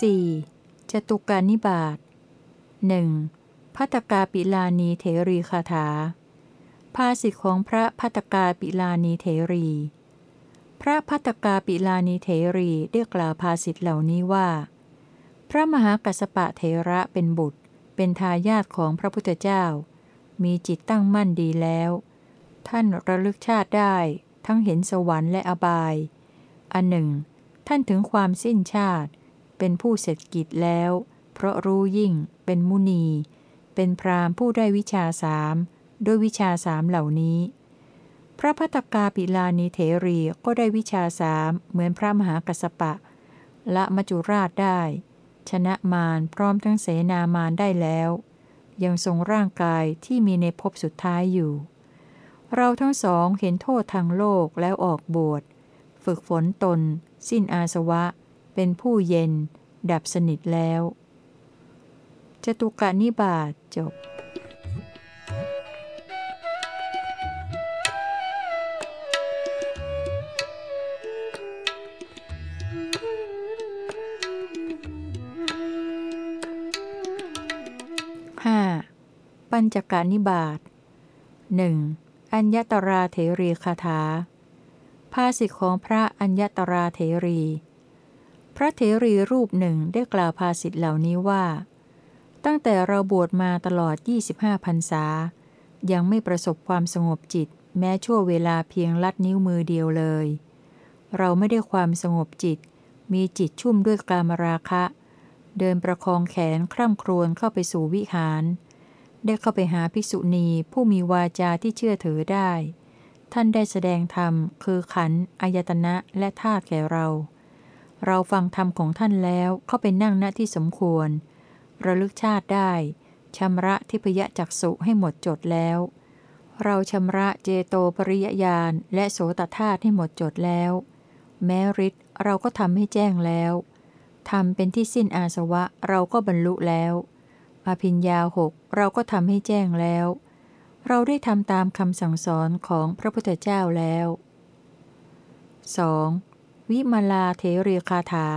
4. จตุกานิบาตหนึ่งพัตกาปิลานีเถรีคาถา ภาสิทธิของพระพัตกาปิลานีเถรี พระพัตกาปิลานีเถรีได้กล่าวภาสิทธิเหล่านี้ว่า พระมหากัสปะเถระเป็นบุตร เป็นทายาทของพระพุทธเจ้า มีจิตตั้งมั่นดีแล้ว ท่านระลึกชาติได้ ทั้งเห็นสวรรค์และอบาย อันหนึ่ง ท่านถึงความสิ้นชาติ เป็นผู้เสร็จกิจแล้ว เพราะรู้ยิ่ง เป็นมุนี เป็นพรามผู้ได้วิชาสามด้วยวิชาสามเหล่านี้ พระพัตกาปิลานีเถรีก็ได้วิชาสามเหมือนพระมหากัสปะ ละมจุราชได้ ชนะมารพร้อมทั้งเสนามารได้แล้ว ยังทรงร่างกายที่มีในภพสุดท้ายอยู่ เราทั้งสองเห็นโทษทางโลกแล้วออกบวช ฝึกฝนตน สิ้นอาสวะ เป็นผู้เย็น ดับสนิทแล้วจตุกานิบาตจบห้าปัญจการนิบาตหนึ่งอัญญตราเถรีคาถาภาษิตของพระอัญญตราเถรี พระเถรีรูปหนึ่งได้กล่าวภาษิตเหล่านี้ว่า ตั้งแต่เราบวชมาตลอด 25พรรษา ยังไม่ประสบความสงบจิต แม้ชั่วเวลาเพียงลัดนิ้วมือเดียวเลย เราไม่ได้ความสงบจิต มีจิตชุ่มด้วยกามราคะ เดินประคองแขนคร่ำครวญเข้าไปสู่วิหาร ได้เข้าไปหาภิกษุณีผู้มีวาจาที่เชื่อถือได้ ท่านได้แสดงธรรมคือขันอายตนะและธาตุแก่เรา เราฟังธรรมของท่านแล้วเข้าไปนั่งณที่สมควร ระลึกชาติได้ชำระทิพยจักสุให้หมดจดแล้ว เราชำระเจโตปริยญาณและโสตธาตุให้หมดจดแล้ว แม้ฤทธิ์เราก็ทำให้แจ้งแล้วทำเป็นที่สิ้นอาสวะเราก็บรรลุแล้วอภิญญาหกเราก็ทำให้แจ้งแล้ว เราได้ทำตามคำสั่งสอนของพระพุทธเจ้าแล้ว 2. วิมาลาเทรีคาถา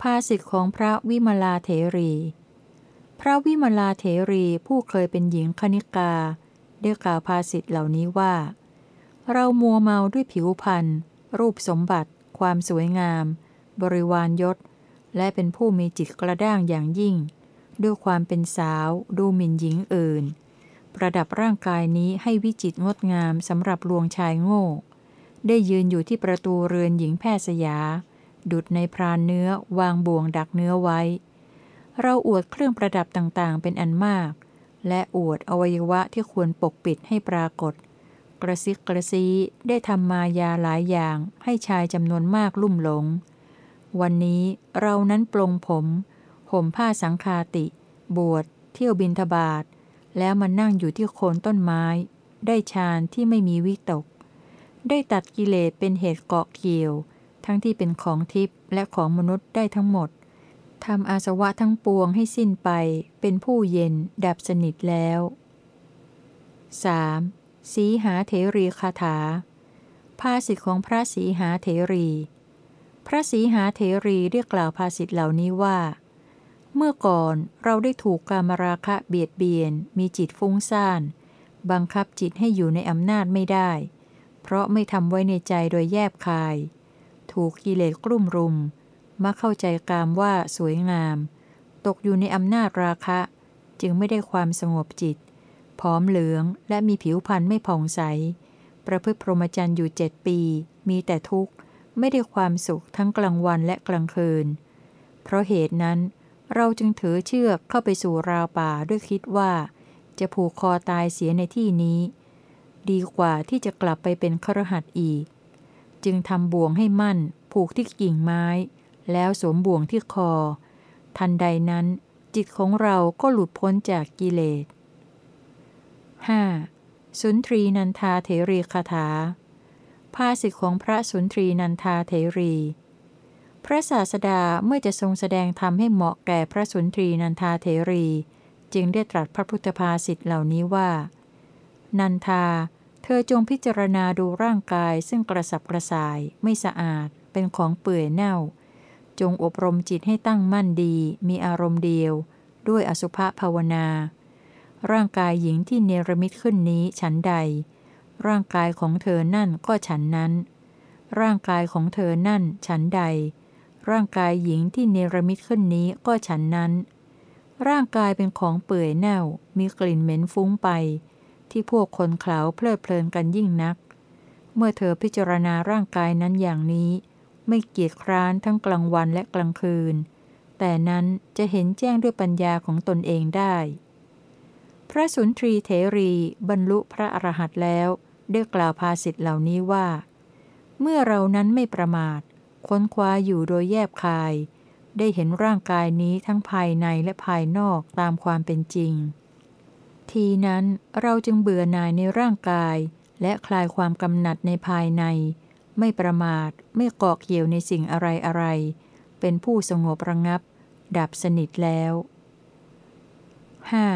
ภาษิตของพระวิมาลาเทรี พระวิมาลาเทรีผู้เคยเป็นหญิงคณิกา ได้กล่าวภาษิตเหล่านี้ว่า เรามัวเมาด้วยผิวพรรณรูปสมบัติ ความสวยงาม บริวารยศ และเป็นผู้มีจิตกระด้างอย่างยิ่ง ด้วยความเป็นสาวดูหมิ่นหญิงอื่น ประดับร่างกายนี้ให้วิจิตรงดงามสำหรับลวงชายโง่ ได้ยืนอยู่ที่ประตูเรือนหญิงแพทย์สยา ดุดในพรานเนื้อวางบ่วงดักเนื้อไว้ เราอวดเครื่องประดับต่างๆ เป็นอันมาก และอวดอวัยวะที่ควรปกปิดให้ปรากฏ กระซิกกระซีได้ทำมายาหลายอย่างให้ชายจำนวนมากลุ่มหลง วันนี้เรานั้นปลงผมห่มผ้าสังคาติ บวช เที่ยวบินทบาทแล้วมานั่งอยู่ที่โคนต้นไม้ ได้ฌานที่ไม่มีวิตก ได้ตัดกิเลสเป็นเหตุเกาะเกี่ยว ทั้งที่เป็นของทิพย์และของมนุษย์ได้ทั้งหมดทำอาสวะทั้งปวงให้สิ้นไป เป็นผู้เย็น ดับสนิทแล้ว 3. สีหาเถรีคาถา ภาษิตของพระสีหาเถรี พระสีหาเถรีเรียกกล่าวภาษิตเหล่านี้ว่า เมื่อก่อนเราได้ถูกกามราคะเบียดเบียน มีจิตฟุ้งซ่าน บังคับจิตให้อยู่ในอำนาจไม่ได้ เพราะไม่ทำไว้ในใจโดยแยบคาย ถูกกิเลสกลุ่มรุม มาเข้าใจกามว่าสวยงาม ตกอยู่ในอำนาจราคะ จึงไม่ได้ความสงบจิต ผอมเหลืองและมีผิวพรรณไม่ผ่องใส ประพฤติพรหมจรรย์อยู่เจ็ดปี มีแต่ทุกข์ ไม่ได้ความสุขทั้งกลางวันและกลางคืน เพราะเหตุนั้น เราจึงถือเชือกเข้าไปสู่ราวป่าด้วยคิดว่า จะผูกคอตายเสียในที่นี้ ดีกว่าที่จะกลับไปเป็นครหัสอีก จึงทำบ่วงให้มั่น ผูกที่กิ่งไม้ แล้วสวมบ่วงที่คอ ทันใดนั้นจิตของเราก็หลุดพ้นจากกิเลส 5. สุนทรีนันทาเถรีคาถา ภาษิตของพระสุนทรีนันทาเถรี พระศาสดาเมื่อจะทรงแสดงธรรมให้เหมาะแก่พระสุนทรีนันทาเทรี จึงได้ตรัสพระพุทธภาษิตเหล่านี้ว่า นันทา เธอจงพิจารณาดูร่างกายซึ่งกระสับกระส่าย ไม่สะอาด เป็นของเปื่อยเน่า จงอบรมจิตให้ตั้งมั่นดี มีอารมณ์เดียว ด้วยอสุภภาวนา ร่างกายหญิงที่เนรมิตขึ้นนี้ฉันใด ร่างกายของเธอนั่นก็ฉันนั้น ร่างกายของเธอนั่นฉันใด ร่างกายหญิงที่เนรมิตขึ้นนี้ก็ฉันนั้น ร่างกายเป็นของเปื่อยเน่า มีกลิ่นเหม็นฟุ้งไป ที่พวกคนเขาเพลิดเพลินกันยิ่งนัก เมื่อเธอพิจารณาร่างกายนั้นอย่างนี้ ไม่เกียจคร้านทั้งกลางวันและกลางคืน แต่นั้นจะเห็นแจ้งด้วยปัญญาของตนเองได้ พระสุนทรีเถรีบรรลุพระอรหันต์แล้วได้กล่าวภาสิทธเหล่านี้ว่า เมื่อเรานั้นไม่ประมาท ค้นคว้าอยู่โดยแยบคาย ได้เห็นร่างกายนี้ทั้งภายในและภายนอกตามความเป็นจริง ทีนั้นเราจึงเบื่อหน่ายในร่างกาย และคลายความกำหนัดในภายใน ไม่ประมาทไม่เกาะเกี่ยวในสิ่งอะไรอะไร เป็นผู้สงบระงับ ดับสนิทแล้ว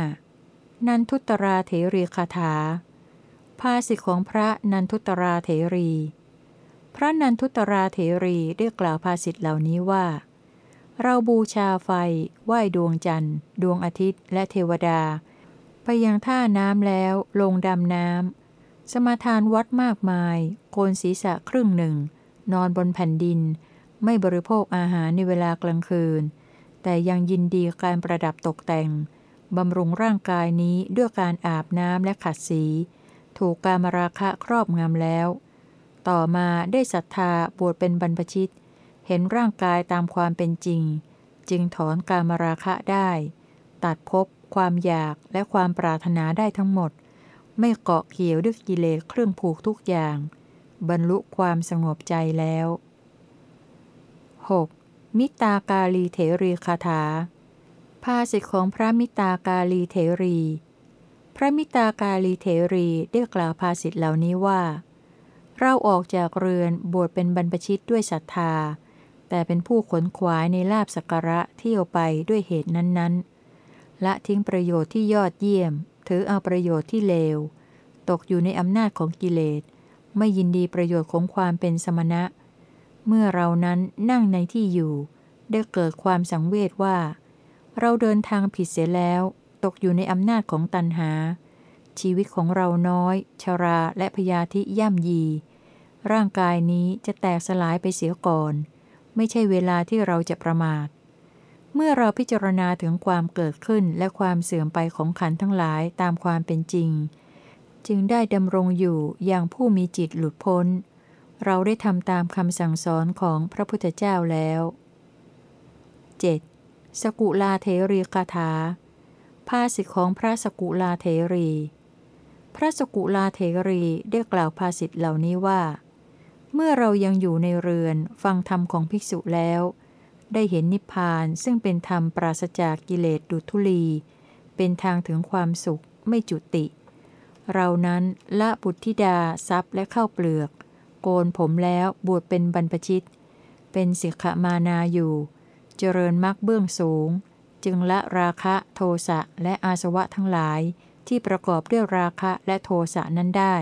5. นันทุตราเถรีคาถา ภาสิทธิของพระนันทุตราเถรี พระนันทุตราเถรีได้กล่าวภาสิทธิเหล่านี้ว่า เราบูชาไฟ ไหว้ดวงจันทร์ ดวงอาทิตย์ และเทวดา ไปยังท่าน้ำแล้วลงดำน้ำ สมาทานวัดมากมาย โกนศีรษะครึ่งหนึ่ง นอนบนแผ่นดิน ไม่บริโภคอาหารในเวลากลางคืน แต่ยังยินดีการประดับตกแต่ง บำรุงร่างกายนี้ด้วยการอาบน้ำและขัดสี ถูกการมราคะครอบงำแล้ว ต่อมาได้ศรัทธาบวชเป็นบรรพชิต เห็นร่างกายตามความเป็นจริง จึงถอนการมราคะได้ ตัดภพ ความอยากและความปรารถนาได้ทั้งหมด ไม่เกาะเกี่ยวด้วยกิเลสเครื่องผูกทุกอย่าง บรรลุความสงบใจแล้ว 6. มิตากาลีเถรีคาถาภาษิตของพระมิตากาลีเถรี พระมิตากาลีเถรีได้กล่าวภาษิตเหล่านี้ว่า เราออกจากเรือนบวชเป็นบรรพชิตด้วยศรัทธา แต่เป็นผู้ขนขวายในลาบสักระเที่ยวไปด้วยเหตุนั้นๆ ละทิ้งประโยชน์ที่ยอดเยี่ยม ถือเอาประโยชน์ที่เลว ตกอยู่ในอำนาจของกิเลส ไม่ยินดีประโยชน์ของความเป็นสมณะ เมื่อเรานั้นนั่งในที่อยู่ ได้เกิดความสังเวชว่า เราเดินทางผิดเสียแล้ว ตกอยู่ในอำนาจของตันหา ชีวิตของเราน้อย ชราและพยาธิย่ำยี ร่างกายนี้จะแตกสลายไปเสียก่อน ไม่ใช่เวลาที่เราจะประมาท เมื่อเราพิจารณาถึงความเกิดขึ้นและความเสื่อมไปของขันทั้งหลายตามความเป็นจริง จึงได้ดำรงอยู่อย่างผู้มีจิตหลุดพ้น เราได้ทำตามคำสั่งสอนของพระพุทธเจ้าแล้ว 7. สกุลาเทรีคาถาภาษิตของพระสกุลาเทรี พระสกุลาเทรีได้กล่าวภาษิตเหล่านี้ว่า เมื่อเรายังอยู่ในเรือนฟังธรรมของภิกษุแล้ว ได้เห็นนิพพานซึ่งเป็นธรรมปราศจากกิเลสดุทุลี เป็นทางถึงความสุขไม่จุติ เรานั้นละบุตรธิดาทรัพย์และเข้าเปลือก โกนผมแล้วบวชเป็นบรรพชิต เป็นสิกขมานาอยู่ เจริญมรรคเบื้องสูง จึงละราคะโทสะและอาสวะทั้งหลายที่ประกอบด้วยราคะและโทสะนั้นได้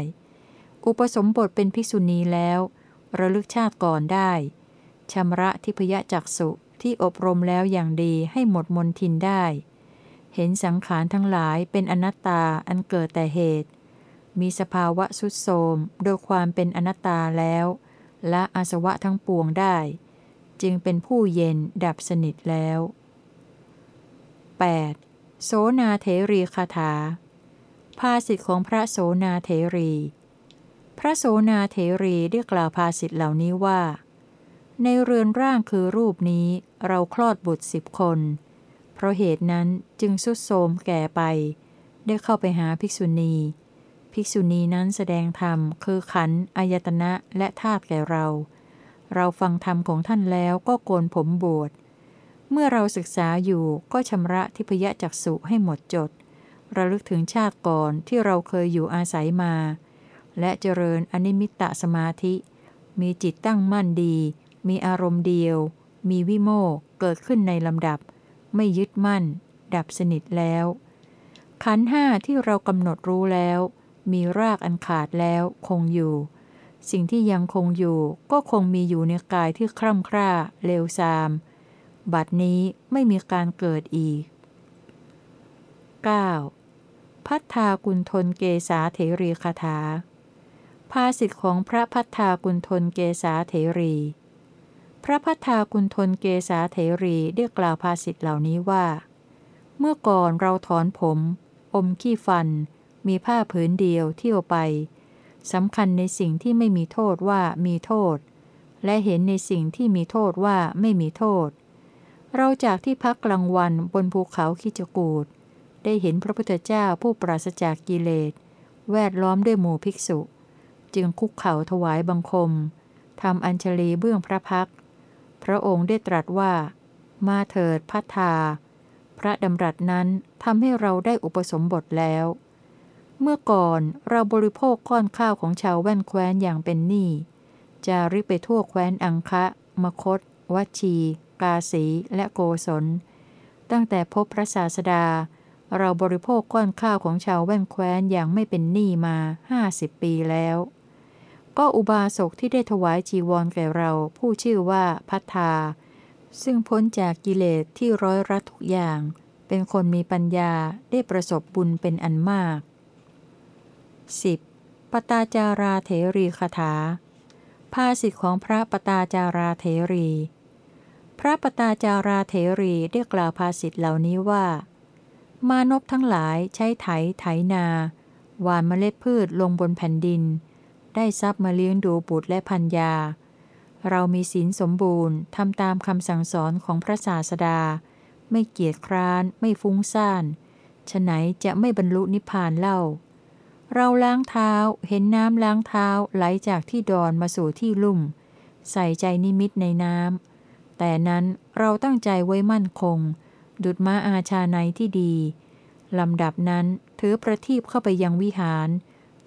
อุปสมบทเป็นภิกษุณีแล้ว ระลึกชาติก่อนได้ ชำระทิพยจักสุที่อบรมแล้วอย่างดีให้หมดมนทินได้ เห็นสังขารทั้งหลายเป็นอนัตตาอันเกิดแต่เหตุ มีสภาวะสุดโทมโดยความเป็นอนัตตาแล้วและอาสวะทั้งปวงได้ จึงเป็นผู้เย็นดับสนิทแล้ว 8. โสนาเทรีคาถา ภาสิทธิของพระโสนาเทรี พระโสนาเทรีได้กล่าวภาสิทธิเหล่านี้ว่า ในเรือนร่างคือรูปนี้เราคลอดบุตรสิบคน เพราะเหตุนั้นจึงสุดโทมแก่ไป ได้เข้าไปหาภิกษุณี ภิกษุณีนั้นแสดงธรรมคือขันอายตนะและธาตุแก่เรา เราฟังธรรมของท่านแล้วก็โกนผมบวช เมื่อเราศึกษาอยู่ก็ชำระทิพยจักสุให้หมดจด ระลึกถึงชาติก่อนที่เราเคยอยู่อาศัยมา และเจริญอนิมิตตสมาธิ มีจิตตั้งมั่นดี มีอารมณ์เดียว มีวิโมกเกิดขึ้นในลำดับ ไม่ยึดมั่น ดับสนิทแล้ว ขันห้าที่เรากำหนดรู้แล้ว มีรากอันขาดแล้วคงอยู่ สิ่งที่ยังคงอยู่ก็คงมีอยู่ในกายที่คร่ำคร่าเลวทราม บัดนี้ไม่มีการเกิดอีก 9. พัฒนากุณฑลเกษาเถรีคาถาภาสิทธิของพระพัฒนากุณฑลเกษาเถรี พระพัฒนากุณฑลเกษาเถรีได้กล่าวภาสิทธิเหล่านี้ว่า เมื่อก่อนเราถอนผม อมขี้ฟัน มีผ้าผืนเดียวเที่ยวไปสำคัญในสิ่งที่ไม่มีโทษว่ามีโทษ และเห็นในสิ่งที่มีโทษว่าไม่มีโทษ เราจากที่พักกลางวันบนภูเขาคิจกูดได้เห็นพระพุทธเจ้าผู้ปราศจากกิเลส แวดล้อมด้วยหมู่ภิกษุ จึงคุกเข่าถวายบังคมทำอัญชลีเบื้องพระพัก พระองค์ได้ตรัสว่า มาเถิดพัทธาพระดำรัสนั้นทำให้เราได้อุปสมบทแล้ว เมื่อก่อนเราบริโภคก้อนข้าวของชาวแว่นแคว้นอย่างเป็นหนี้จะริไปทั่วแคว้นอังคะ มคต วัชี กาสี และโกศล ตั้งแต่พบพระศาสดา เราบริโภคก้อนข้าวของชาวแว่นแคว้นอย่างไม่เป็นหนี้มาห้าสิบปีแล้ว ก็อุบาสกที่ได้ถวายจีวรแก่เราผู้ชื่อว่าพัทธา ซึ่งพ้นจากกิเลสที่ร้อยรัดทุกอย่าง เป็นคนมีปัญญาได้ประสบบุญเป็นอันมาก 10. ปตาจาราเถรีคาถาภาสิทธิของพระปตาจาราเถรี พระปตาจาราเถรีได้กล่าวภาสิทธิเหล่านี้ว่า มานพทั้งหลายใช้ไถไถนา หวานเมล็ดพืชลงบนแผ่นดิน ได้ทรัพย์มาเลี้ยงดูบุตรและพัญญาเรามีศีลสมบูรณ์ทำตามคำสั่งสอนของพระศาสดา ไม่เกียจคร้าน ไม่ฟุ้งซ่านฉไหนจะไม่บรรลุนิพพานเล่า เราล้างเท้าเห็นน้ำล้างเท้าไหลจากที่ดอนมาสู่ที่ลุ่ม ใส่ใจนิมิตในน้ำแต่นั้นเราตั้งใจไว้มั่นคง ดุดม้าอาชาในที่ดีลำดับนั้นถือประทีปเข้าไปยังวิหาร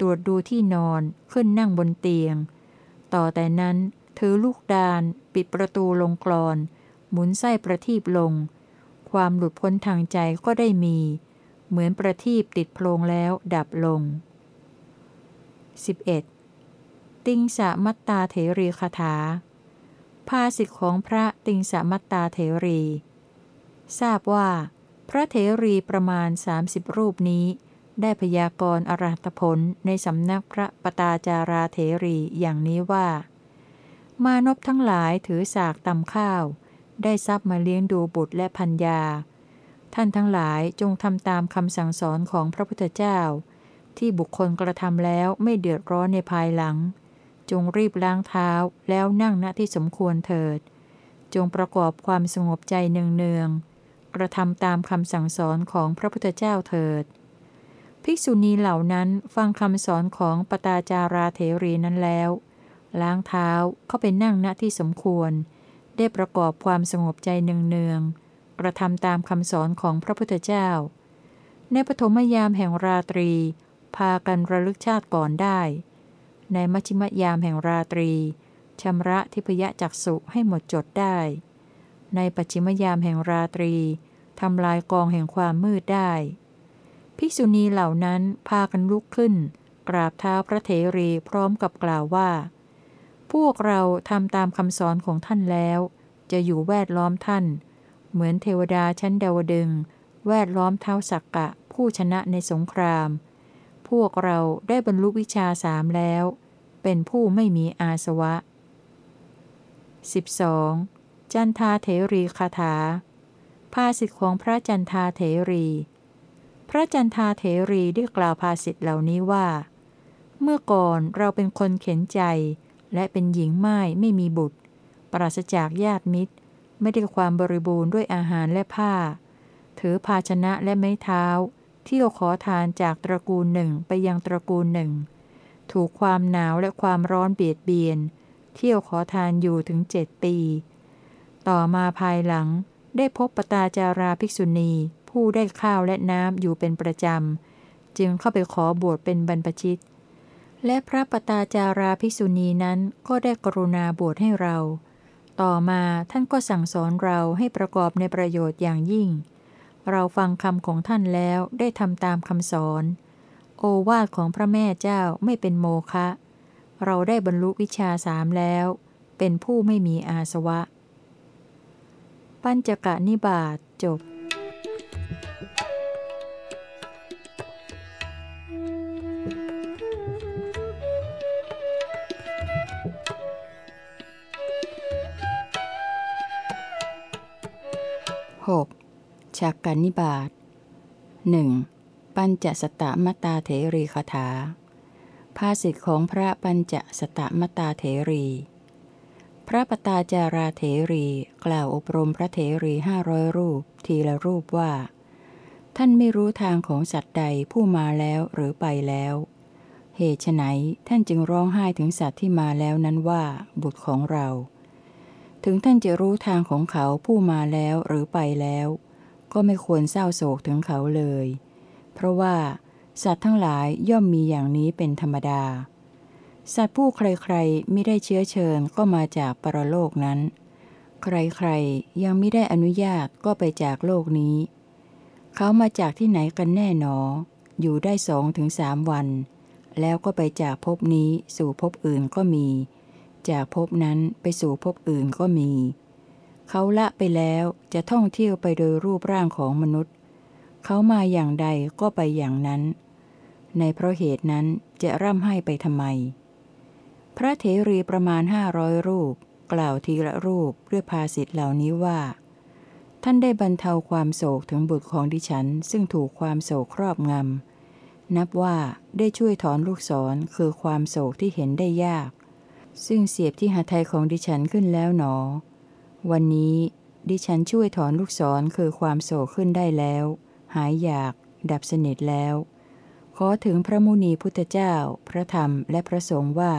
ตรวจดูที่นอนขึ้นนั่งบนเตียง ต่อแต่นั้นถือลูกดาน ปิดประตูลงกรอน หมุนไส้ประทีปลง ความหลุดพ้นทางใจก็ได้มี เหมือนประทีปติดโพลงแล้วดับลง 11. ติงสะมัตตาเถรีคาถา ภาสิทธิของพระติงสะมัตตาเถรี ทราบว่า พระเถรีประมาณ 30 รูปนี้ ได้พยากรณ์อรหัตผลในสำนักพระปตาจาราเถรีอย่างนี้ว่า มานพทั้งหลายถือสากตำข้าว ได้ทรัพย์มาเลี้ยงดูบุตรและพัญญา ท่านทั้งหลายจงทำตามคำสั่งสอนของพระพุทธเจ้า ที่บุคคลกระทำแล้วไม่เดือดร้อนในภายหลัง จงรีบล้างเท้าแล้วนั่งณที่สมควรเถิด จงประกอบความสงบใจเนืองๆกระทำตามคำสั่งสอนของพระพุทธเจ้าเถิด ภิกษุณีเหล่านั้นฟังคำสอนของปตาจาราเถรีนั้นแล้ว ล้างเท้าเข้าไปนั่งณที่สมควร ได้ประกอบความสงบใจเนืองๆกระทำตามคำสอนของพระพุทธเจ้า ในปฐมยามแห่งราตรี พากันระลึกชาติก่อนได้ ในมัชิมยามแห่งราตรีชำระทิพยจักสุให้หมดจดได้ ในปัจฉิมยามแห่งราตรีทำลายกองแห่งความมืดได้ ภิกษุณีเหล่านั้นพากันลุกขึ้น กราบเท้าพระเถรีพร้อมกับกล่าวว่า พวกเราทำตามคำสอนของท่านแล้ว จะอยู่แวดล้อมท่าน เหมือนเทวดาชั้นดาวดึง แวดล้อมเท้าสักกะ ผู้ชนะในสงคราม พวกเราได้บรรลุวิชาสามแล้ว เป็นผู้ไม่มีอาสวะ 12. จันทาเถรีคาถาภาสิทธิของพระจันทาเถรี พระจันทาเถรีได้กล่าวภาสิทธิเหล่านี้ว่า เมื่อก่อนเราเป็นคนเข็นใจ และเป็นหญิงไม้ไม่มีบุตร ปราศจากญาติมิตร ไม่ได้ความบริบูรณ์ด้วยอาหารและผ้า ถือภาชนะและไม้เท้า เที่ยวขอทานจากตระกูลหนึ่งไปยังตระกูลหนึ่ง ถูกความหนาวและความร้อนเบียดเบียน เที่ยวขอทานอยู่ถึงเจ็ดปี ต่อมาภายหลังได้พบปตาจาราภิกษุณี ผู้ได้ข้าวและน้ำอยู่เป็นประจำ จึงเข้าไปขอบวชเป็นบรรพชิต และพระปตาจาราภิกษุณีนั้นก็ได้กรุณาบวชให้เรา ต่อมาท่านก็สั่งสอนเราให้ประกอบในประโยชน์อย่างยิ่ง เราฟังคำของท่านแล้วได้ทำตามคำสอน โอวาทของพระแม่เจ้าไม่เป็นโมฆะเราได้บรรลุวิชาสามแล้ว เป็นผู้ไม่มีอาสวะ ปัญจกะนิบาตจบ 6. ชักกันนิบาตหนึ่งปัญจสตมตาเถรีคาถา ภาษิตของพระปัญจสตมตาเถรี พระปตาจาราเถรีกล่าวอบรมพระเถรีห้าร้อยรูป ทีละรูปว่า ท่านไม่รู้ทางของสัตว์ใดผู้มาแล้วหรือไปแล้ว เหตุไฉนท่านจึงร้องไห้ถึงสัตว์ที่มาแล้วนั้นว่า บุตรของเรา ถึงท่านจะรู้ทางของเขาผู้มาแล้วหรือไปแล้ว ก็ไม่ควรเศร้าโศกถึงเขาเลย เพราะว่า สัตว์ทั้งหลายย่อมมีอย่างนี้เป็นธรรมดา สัตว์ผู้ใครๆไม่ได้เชื้อเชิญก็มาจากปรโลกนั้น ใครๆยังไม่ได้อนุญาตก็ไปจากโลกนี้ เขามาจากที่ไหนกันแน่หนอ อยู่ได้สองถึงสามวัน แล้วก็ไปจากภพนี้สู่ภพอื่นก็มี จากภพนั้นไปสู่ภพอื่นก็มี เขาละไปแล้วจะท่องเที่ยวไปโดยรูปร่างของมนุษย์ เขามาอย่างใดก็ไปอย่างนั้น ในเพราะเหตุนั้นจะร่ำให้ไปทำไม พระเถรีประมาณห้าร้อยรูป กล่าวทีละรูปด้วยภาษิตเหล่านี้ว่า ท่านได้บรรเทาความโศกถึงบุตรของดิฉัน ซึ่งถูกความโศกครอบงำนับว่าได้ช่วยถอนลูกศรคือความโศกที่เห็นได้ยาก ซึ่งเสียบที่หาไทยของดิฉันขึ้นแล้วหนอ วันนี้ ดิฉันช่วยถอนลูกศรคือความโศกขึ้นได้แล้ว หายอยาก ดับสนิทแล้ว ขอถึงพระมุนีพุทธเจ้า พระธรรมและพระสงฆ์ว่า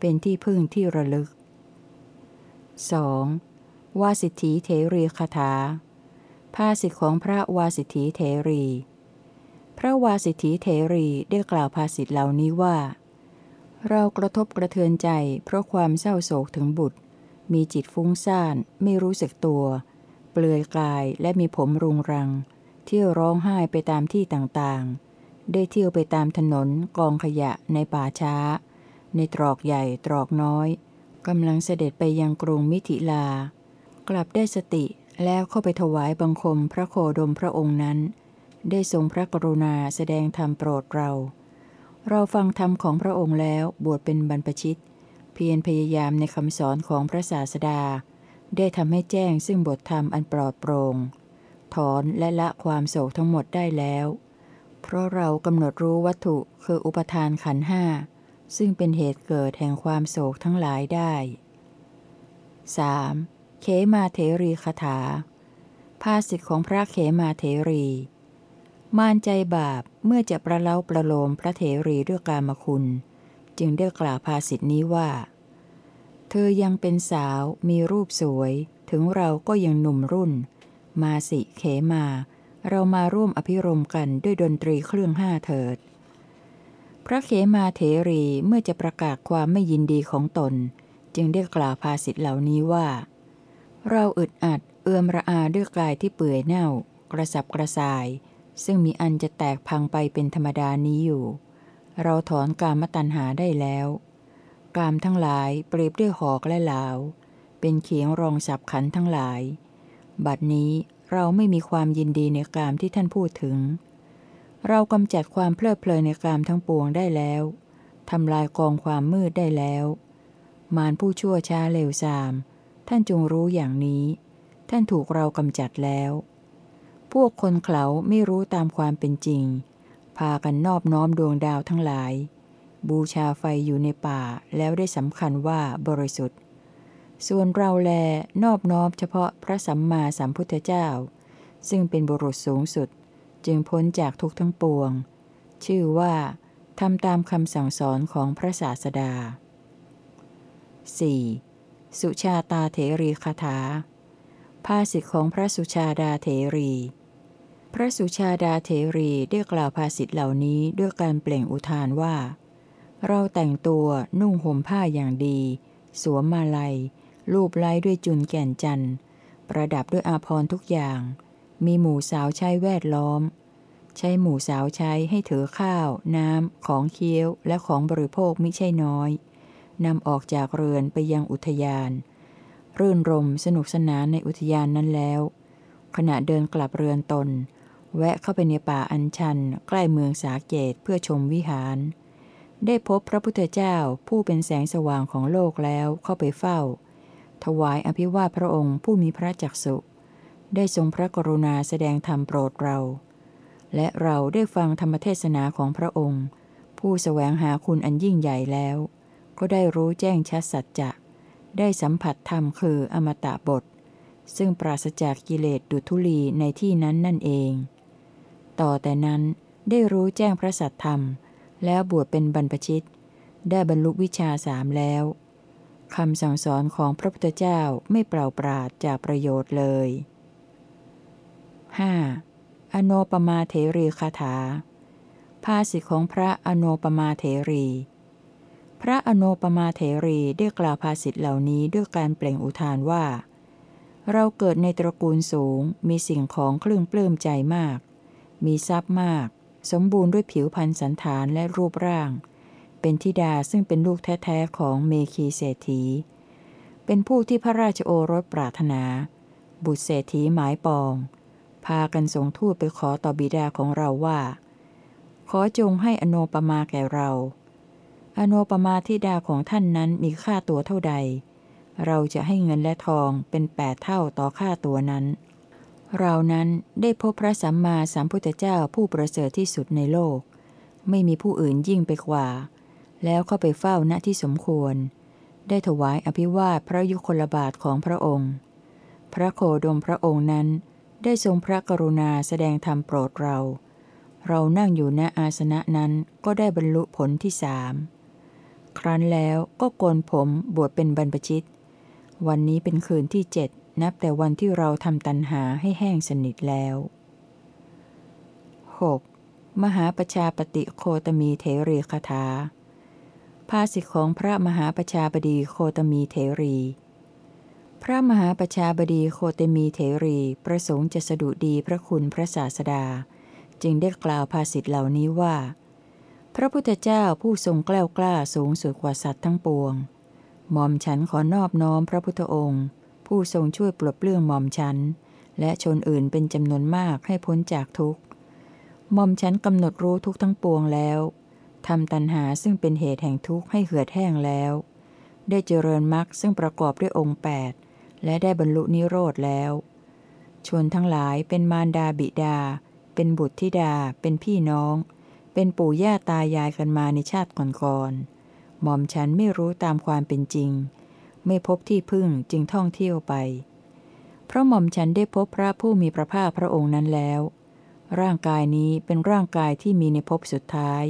เป็นที่พึ่งที่ระลึก 2. วาสิทธิเถรีคาถาภาษิตของพระวาสิทธิเถรี พระวาสิทธิเถรีได้กล่าวภาษิตเหล่านี้ว่า เรากระทบกระเทือนใจ เพราะความเศร้าโศกถึงบุตร มีจิตฟุ้งซ่าน ไม่รู้สึกตัว เปลือยกายและมีผมรุงรัง เที่ยวร้องไห้ไปตามที่ต่างๆ ได้เที่ยวไปตามถนนกองขยะในป่าช้า ในตรอกใหญ่ตรอกน้อยกำลังเสด็จไปยังกรุงมิถิลา กลับได้สติแล้วเข้าไปถวายบังคมพระโคดมพระองค์นั้น ได้ทรงพระกรุณาแสดงธรรมโปรดเรา เราฟังธรรมของพระองค์แล้วบวชเป็นบรรพชิต เพียรพยายามในคำสอนของพระศาสดา ได้ทำให้แจ้งซึ่งบทธรรมอันปลอดโปร่งถอนและละความโศกทั้งหมดได้แล้ว เพราะเรากำหนดรู้วัตถุคืออุปทานขันห้าซึ่งเป็นเหตุเกิดแห่งความโศกทั้งหลายได้ 3. เขมาเทรีคาถาภาษิตของพระเขมาเทรี มานใจบาปเมื่อจะประเล้าประโลมพระเถรีด้วยกามคุณ จึงได้กล่าวภาษิตนี้ว่า เธอยังเป็นสาวมีรูปสวย ถึงเราก็ยังหนุ่มรุ่น มาสิเขมา เรามาร่วมอภิรมกันด้วยดนตรีเครื่องห้าเถิด พระเขมาเถรีเมื่อจะประกาศความไม่ยินดีของตน จึงได้กล่าวภาษิตเหล่านี้ว่า เราอึดอัดเอื้อมระอาด้วยกายที่เปื่อยเน่า กระสับกระส่าย ซึ่งมีอันจะแตกพังไปเป็นธรรมดานี้อยู่ เราถอนกามตัณหาได้แล้ว กามทั้งหลายเปรียบด้วยหอกและเหลาเป็นเขียงรองสับขันทั้งหลาย บัดนี้เราไม่มีความยินดีในกามที่ท่านพูดถึง เรากำจัดความเพลิดเพลินในกามทั้งปวงได้แล้วทำลายกองความมืดได้แล้ว มารผู้ชั่วช้าเร็วซาม ท่านจงรู้อย่างนี้ ท่านถูกเรากำจัดแล้ว พวกคนเขาไม่รู้ตามความเป็นจริง พากันนอบน้อมดวงดาวทั้งหลาย บูชาไฟอยู่ในป่าแล้วได้สำคัญว่าบริสุทธิ์ ส่วนเราแลนอบน้อมเฉพาะพระสัมมาสัมพุทธเจ้า ซึ่งเป็นบุรุษสูงสุด จึงพ้นจากทุกทั้งปวง ชื่อว่าทำตามคำสั่งสอนของพระศาสดา 4. สุชาตาเถรีคาถาภาษิตของพระสุชาดาเถรี พระสุชาดาเถรีได้กล่าวภาษิตเหล่านี้ด้วยการเปล่งอุทานว่า เราแต่งตัวนุ่งห่มผ้าอย่างดี สวมมาลัย รูปไล้ด้วยจุนแก่นจันทร์ ประดับด้วยอาภรณ์ทุกอย่าง มีหมู่สาวใช้แวดล้อม ใช้หมู่สาวใช้ให้ถือข้าว น้ำ ของเคี้ยวและของบริโภคมิใช่น้อยนำออกจากเรือนไปยังอุทยาน รื่นรมสนุกสนานในอุทยานนั้นแล้ว ขณะเดินกลับเรือนตน แวะเข้าไปในป่าอันชัน ใกล้เมืองสาเกตเพื่อชมวิหาร ได้พบพระพุทธเจ้าผู้เป็นแสงสว่างของโลกแล้วเข้าไปเฝ้า ถวายอภิวาทพระองค์ผู้มีพระจักสุได้ทรงพระกรุณาแสดงธรรมโปรดเรา และเราได้ฟังธรรมเทศนาของพระองค์ ผู้สแสวงหาคุณอันยิ่งใหญ่แล้ว ก็ได้รู้แจ้งชัดสัจจะ ได้สัมผัสธรรมคืออมตะบท ซึ่งปราศจากกิเลสดุทุลีในที่นั้นนั่นเอง ต่อแต่นั้นได้รู้แจ้งพระสัทธรรม แล้วบวชเป็นบรรพชิต ได้บรรลุวิชาสามแล้วคำสั่งสอนของพระพุทธเจ้าไม่เปล่าปราดจากประโยชน์เลย 5. อโนปมาเถรีคาถา ภาษิตของพระอโนปมาเถรี พระอโนปมาเถรีได้กล่าวภาษิตเหล่านี้ด้วยการเปล่งอุทานว่า เราเกิดในตระกูลสูงมีสิ่งของเครื่องปลื้มใจมาก มีทรัพย์มาก สมบูรณ์ด้วยผิวพรรณสันฐานและรูปร่าง เป็นธิดาซึ่งเป็นลูกแท้ๆของเมคีเศรษฐี เป็นผู้ที่พระราชโอรสปรารถนา บุตรเศรษฐีหมายปอง พากันส่งทูตไปขอต่อบิดาของเราว่า ขอจงให้อโนปมาแก่เรา อโนปมาทิดาของท่านนั้นมีค่าตัวเท่าใด เราจะให้เงินและทองเป็นแปดเท่าต่อค่าตัวนั้น เรานั้นได้พบพระสัมมาสัมพุทธเจ้าผู้ประเสริฐที่สุดในโลก ไม่มีผู้อื่นยิ่งไปกว่า แล้วเข้าไปเฝ้าณที่สมควร ได้ถวายอภิวาทพระยุคลบาทของพระองค์ พระโคดมพระองค์นั้น ได้ทรงพระกรุณาแสดงธรรมโปรดเรา เรานั่งอยู่ณอาสนะนั้นก็ได้บรรลุผลที่สามครั้นแล้วก็โกนผมบวชเป็นบรรพชิต วันนี้เป็นคืนที่เจ็ด นับแต่วันที่เราทำตันหาให้แห้งสนิทแล้ว 6. มหาประชาปฏิโคตมีเถรีคาถาภาษิตของพระมหาประชาบดีโคตมีเถรี พระมหาประชาบดีโคตมีเถรีประสงค์จะสะดุดีพระคุณพระศาสดา จึงได้กล่าวภาษิตเหล่านี้ว่า พระพุทธเจ้าผู้ทรงกล้ากล้าสูงสุดกว่าสัตว์ทั้งปวง หม่อมฉันขอนอบน้อมพระพุทธองค์ ผู้ทรงช่วยปลดเปลื้องหม่อมฉัน และชนอื่นเป็นจำนวนมากให้พ้นจากทุกข์หม่อมฉันกำหนดรู้ทุกทั้งปวงแล้วทำตัณหาซึ่งเป็นเหตุแห่งทุกข์ให้เหือดแห้งแล้ว ได้เจริญมรรคซึ่งประกอบด้วยองค์ 8 และได้บรรลุนิโรธแล้ว ชนทั้งหลายเป็นมารดาบิดา เป็นบุตรธิดา เป็นพี่น้อง เป็นปู่ย่าตายายกันมาในชาติก่อนๆหม่อมฉันไม่รู้ตามความเป็นจริง ไม่พบที่พึ่งจึงท่องเที่ยวไป เพราะหม่อมฉันได้พบพระผู้มีพระภาคพระองค์นั้นแล้ว ร่างกายนี้เป็นร่างกายที่มีในภพสุดท้าย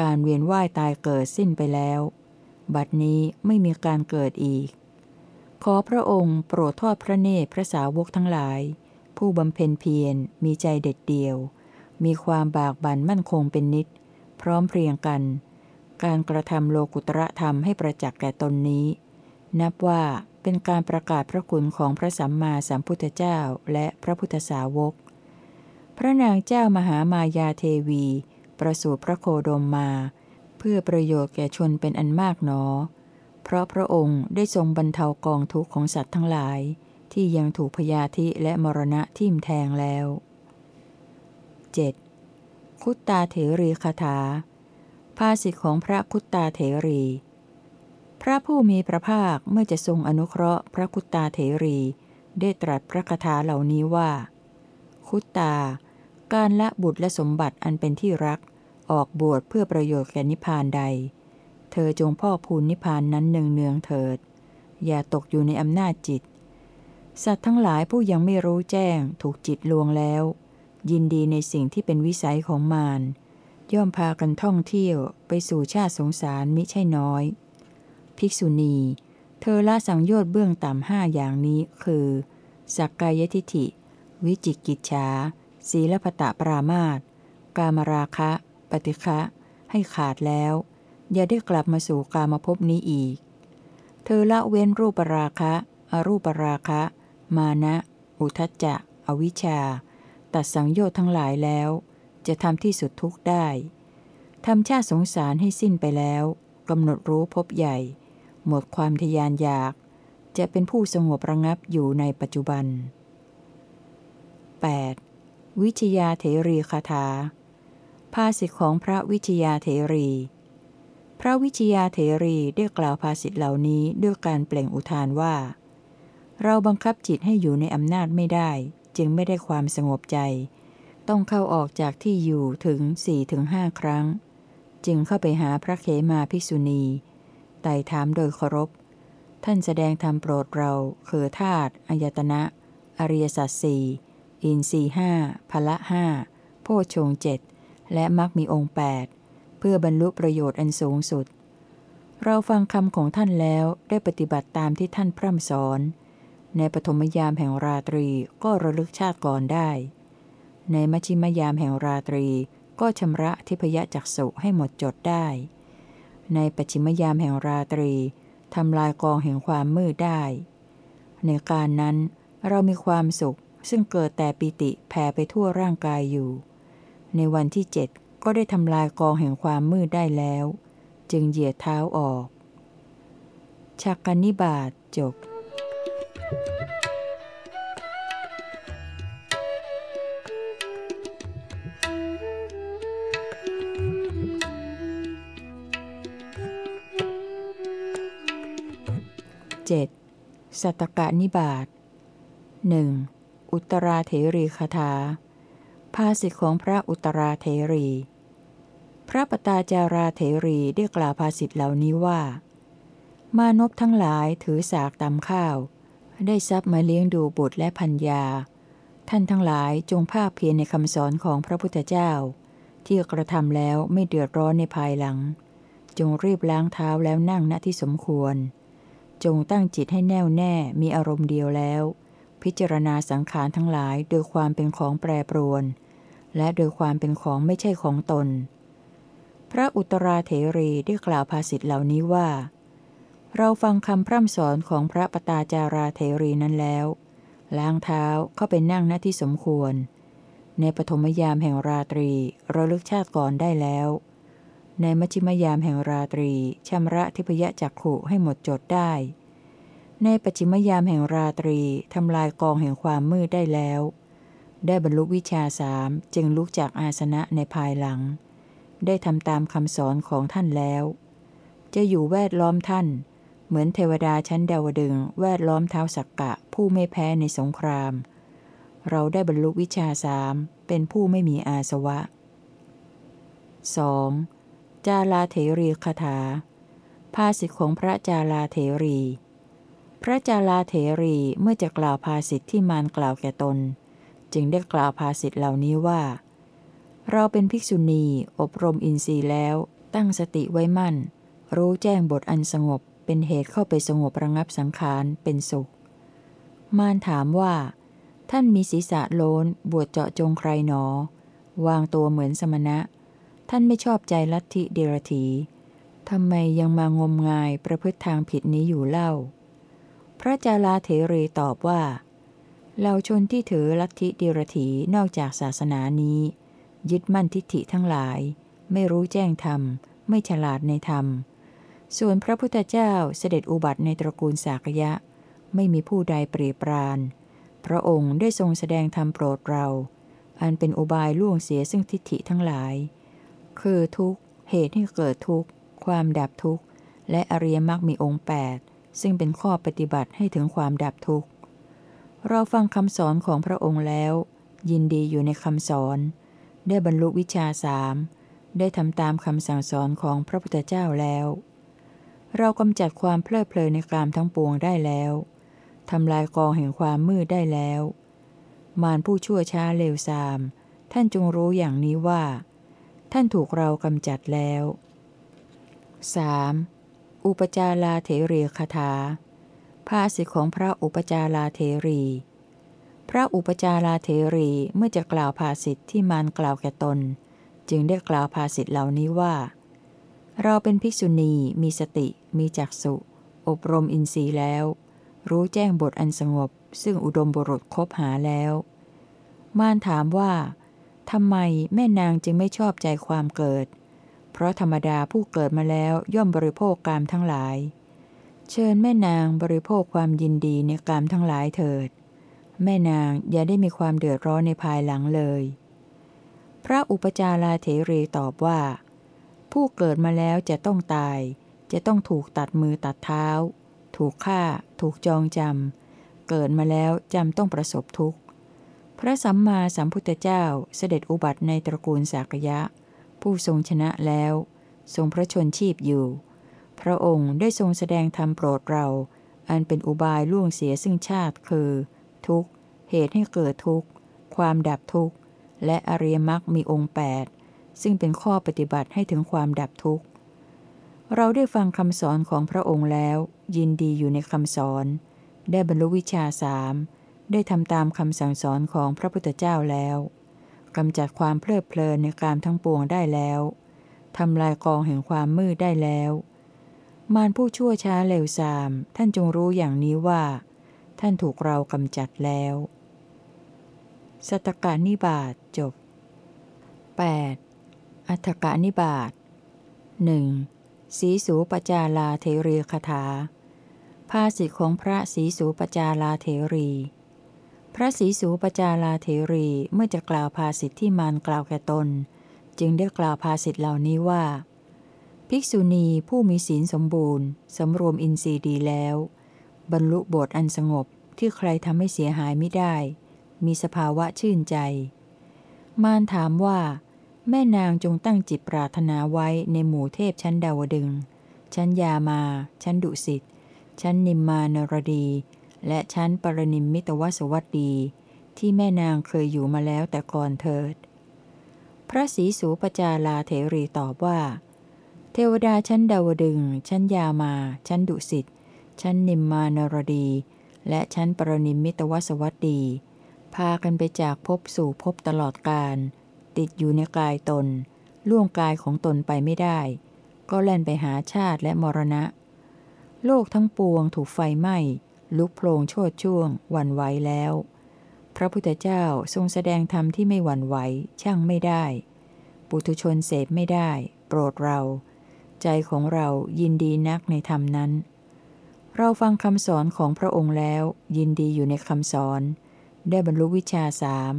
การเวียนว่ายตายเกิดสิ้นไปแล้ว บัดนี้ไม่มีการเกิดอีก ขอพระองค์โปรดทอดพระเนตรพระสาวกทั้งหลาย ผู้บำเพ็ญเพียรมีใจเด็ดเดี่ยว มีความบากบั่นมั่นคงเป็นนิด พร้อมเพรียงกัน การกระทำโลกุตระธรรมให้ประจักษ์แก่ตนนี้ นับว่าเป็นการประกาศพระคุณของพระสัมมาสัมพุทธเจ้าและพระพุทธสาวก พระนางเจ้ามหามายาเทวี ประสูติพระโคดมมา เพื่อประโยชน์แก่ชนเป็นอันมากหนอ เพราะพระองค์ได้ทรงบรรเทากองทุกข์ของสัตว์ทั้งหลาย ที่ยังถูกพยาธิและมรณะทิ่มแทงแล้ว 7. คุตตาเถรีคาถาภาษิตของพระคุตตาเถรี พระผู้มีพระภาคเมื่อจะทรงอนุเคราะห์พระคุตตาเถรี ได้ตรัสพระคาถาเหล่านี้ว่า คุตตา การละบุตรและสมบัติอันเป็นที่รัก ออกบวชเพื่อประโยชน์แก่นิพพานใด เธอจงพ่อพูนนิพพานนั้นเนืองเนืองเถิด อย่าตกอยู่ในอำนาจจิต สัตว์ทั้งหลายผู้ยังไม่รู้แจ้งถูกจิตลวงแล้ว ยินดีในสิ่งที่เป็นวิสัยของมารย่อมพากันท่องเที่ยวไปสู่ชาติสงสารมิใช่น้อย ภิกษุณี เธอละสังโยชน์เบื้องต่ำห้าอย่างนี้คือ สักกายทิฐิ วิจิกิจฉาศีลปตะปรามาตกามราคะ ปฏิฆะให้ขาดแล้ว อย่าได้กลับมาสู่กามภพนี้อีก เธอละเว้นรูปราคะ อรูปราคะ มานะ อุทจจะ อวิชชา ตัดสังโยชน์ทั้งหลายแล้ว จะทำที่สุดทุกได้ทำชาติสงสารให้สิ้นไปแล้วกำหนดรู้พบใหญ่ หมดความทยานอยาก จะเป็นผู้สงบระงับอยู่ในปัจจุบัน 8. วิชยาเถรีคาถาภาษิตของพระวิชยาเถรี พระวิชยาเถรีได้กล่าวภาษิตเหล่านี้ด้วยการเปล่งอุทานว่า เราบังคับจิตให้อยู่ในอำนาจไม่ได้ จึงไม่ได้ความสงบใจ ต้องเข้าออกจากที่อยู่ถึงสี่ถึงห้าครั้ง จึงเข้าไปหาพระเขมาภิกษุณี ไต่ถามโดยเคารพ ท่านแสดงธรรมโปรดเรา คือธาตุอายตนะ อริยสัจสี่อินทรีห้าพละห้าโพชงเจ็ดและมักมีองค์ 8 เพื่อบรรลุประโยชน์อันสูงสุด เราฟังคำของท่านแล้วได้ปฏิบัติตามที่ท่านพร่ำสอน ในปฐมยามแห่งราตรีก็ระลึกชาติก่อนได้ ในมชิมยามแห่งราตรีก็ชำระทิพยจักษุให้หมดจดได้ ในปัจฉิมยามแห่งราตรีทำลายกองแห่งความมืดได้ ในการนั้นเรามีความสุขซึ่งเกิดแต่ปิติแผ่ไปทั่วร่างกายอยู่ ในวันที่เจ็ดก็ได้ทำลายกองแห่งความมืดได้แล้ว จึงเหยียดเท้าออกชักกันนิบาตจบ 7. สัตกะนิบาตหนึ่งอุตราเถรีคาถา ภาษิตของพระอุตราเถรี พระปตาจาราเถรีได้กล่าวภาษิตเหล่านี้ว่า มานพทั้งหลายถือสากตำข้าว ได้ทรัพย์มาเลี้ยงดูบุตรและพัญญาท่านทั้งหลายจงภาคเพียรในคำสอนของพระพุทธเจ้า ที่กระทำแล้วไม่เดือดร้อนในภายหลัง จงรีบล้างเท้าแล้วนั่งณที่สมควร จงตั้งจิตให้แน่วแน่มีอารมณ์เดียวแล้ว พิจารณาสังขารทั้งหลายโดยความเป็นของแปรปรวน และโดยความเป็นของไม่ใช่ของตน พระอุตราเถรีได้กล่าวภาษิตเหล่านี้ว่า เราฟังคำพร่ำสอนของพระปตาจาราเถรีนั้นแล้ว ล้างเท้าเข้าไปนั่งหน้าที่สมควร ในปฐมยามแห่งราตรีระลึกชาติก่อนได้แล้ว ในมชิมยามแห่งราตรีชำระทิพยจักขุให้หมดจดได้ ในปัจฉิมยามแห่งราตรีทำลายกองแห่งความมืดได้แล้ว ได้บรรลุวิชาสามจึงลุกจากอาสนะในภายหลัง ได้ทำตามคำสอนของท่านแล้ว จะอยู่แวดล้อมท่าน เหมือนเทวดาชั้นดาวดึงแวดล้อมเท้าสักกะผู้ไม่แพ้ในสงคราม เราได้บรรลุวิชาสามเป็นผู้ไม่มีอาสวะ 2. จาลาเถรีคาถา ภาษิตของพระจาลาเถรี พระจาลาเถรีเมื่อจะกล่าวภาษิตที่มารกล่าวแก่ตน จึงได้กล่าวภาษิตเหล่านี้ว่า เราเป็นภิกษุณีอบรมอินทรีย์แล้ว ตั้งสติไว้มั่น รู้แจ้งบทอันสงบเป็นเหตุเข้าไปสงบระงับสังขารเป็นสุข มารถามว่า ท่านมีศีรษะโลนบวชเจาะจงใครหนอ วางตัวเหมือนสมณะ ท่านไม่ชอบใจลัทธิเดรถีทำไมยังมางมงายประพฤติทางผิดนี้อยู่เล่า พระจาลาเถรีตอบว่าเหล่าชนที่ถือลัทธิเดรถีนอกจากศาสนานี้ ยึดมั่นทิฏฐิทั้งหลาย ไม่รู้แจ้งธรรม ไม่ฉลาดในธรรม ส่วนพระพุทธเจ้าเสด็จอุบัติในตระกูลสากยะ ไม่มีผู้ใดเปรียบปราน พระองค์ได้ทรงแสดงธรรมโปรดเรา อันเป็นอุบายล่วงเสียซึ่งทิฏฐิทั้งหลาย คือทุกเหตุให้เกิดทุกข์ ความดับทุกข์ และอริยมรรคมีองค์แปดซึ่งเป็นข้อปฏิบัติให้ถึงความดับทุกข์ เราฟังคำสอนของพระองค์แล้ว ยินดีอยู่ในคำสอน ได้บรรลุวิชาสามได้ทำตามคำสั่งสอนของพระพุทธเจ้าแล้ว เรากำจัดความเพลิดเพลินในกามทั้งปวงได้แล้วทำลายกองแห่งความมืดได้แล้ว มารผู้ชั่วช้าเลวทราม ท่านจงรู้อย่างนี้ว่า ท่านถูกเรากำจัดแล้ว 3. อุปจาราเถรีคาถาภาษิตของพระอุปจาราเถรี พระอุปจาราเถรีเมื่อจะกล่าวภาษิตที่มารกล่าวแก่ตน จึงได้กล่าวภาษิตเหล่านี้ว่า เราเป็นภิกษุณีมีสติ มีจักสุอบรมอินทรีย์แล้ว รู้แจ้งบทอันสงบ ซึ่งอุดมบุรดคบหาแล้ว มารถามว่า ทำไมแม่นางจึงไม่ชอบใจความเกิด เพราะธรรมดาผู้เกิดมาแล้วย่อมบริโภคกามทั้งหลาย เชิญแม่นางบริโภคความยินดีในกามทั้งหลายเถิด แม่นางอย่าได้มีความเดือดร้อนในภายหลังเลย พระอุปจาราเถรีตอบว่า ผู้เกิดมาแล้วจะต้องตาย จะต้องถูกตัดมือตัดเท้า ถูกฆ่า ถูกจองจำเกิดมาแล้วจำต้องประสบทุกข์ พระสัมมาสัมพุทธเจ้าเสด็จอุบัติในตระกูลสากยะ ผู้ทรงชนะแล้ว ทรงพระชนชีพอยู่ พระองค์ได้ทรงแสดงธรรมโปรดเรา อันเป็นอุบายล่วงเสียซึ่งชาติคือ ทุกข์เหตุให้เกิดทุกข์ ความดับทุกข์ และอริยมรรคมีองค์ 8 ซึ่งเป็นข้อปฏิบัติให้ถึงความดับทุกข์ เราได้ฟังคำสอนของพระองค์แล้ว ยินดีอยู่ในคำสอน ได้บรรลุวิชาสาม ได้ทำตามคำสั่งสอนของพระพุทธเจ้าแล้วกำจัดความเพลิดเพลินในการทั้งปวงได้แล้วทำลายกองแห่งความมืดได้แล้ว มารผู้ชั่วช้าเร็วซาม ท่านจงรู้อย่างนี้ว่า ท่านถูกเรากำจัดแล้วสัตกานิบาตจบ 8. อัฏฐกานิบาตหนึ่งสีสูปจาลาเทรีคถาภาษิตของพระสีสูปจาลาเทรี พระสีสูปจาลาเทรีเมื่อจะกล่าวภาษิตที่มารกล่าวแก่ตน จึงได้กล่าวภาษิตเหล่านี้ว่า ภิกษุณีผู้มีศีลสมบูรณ์สำรวมอินทรีย์ดีแล้ว บรรลุบทอันสงบที่ใครทำให้เสียหายไม่ได้ มีสภาวะชื่นใจ มารถามว่า แม่นางจงตั้งจิตปรารถนาไว้ในหมู่เทพชั้นดาวดึง ชั้นยามา ชั้นดุสิตชั้นนิมมานรดี และชั้นปรนิมมิตวสวัสดี ที่แม่นางเคยอยู่มาแล้วแต่ก่อนเถิด พระศรีสูปจาลาเถรีตอบว่า เทวดาชั้นดาวดึง ชั้นยามา ชั้นดุสิต ชั้นนิมมานรดี และชั้นปรนิมมิตวสวัสดี พากันไปจากภพสู่ภพตลอดกาลติดอยู่ในกายตน ล่วงกายของตนไปไม่ได้ ก็แล่นไปหาชาติและมรณะ โลกทั้งปวงถูกไฟไหม้ ลุกโพลงโชดช่วง วันไหวแล้ว พระพุทธเจ้าทรงแสดงธรรมที่ไม่หวั่นไหวช่างไม่ได้ ปุถุชนเสพไม่ได้ โปรดเรา ใจของเรายินดีนักในธรรมนั้น เราฟังคำสอนของพระองค์แล้ว ยินดีอยู่ในคำสอน ได้บรรลุวิชาสาม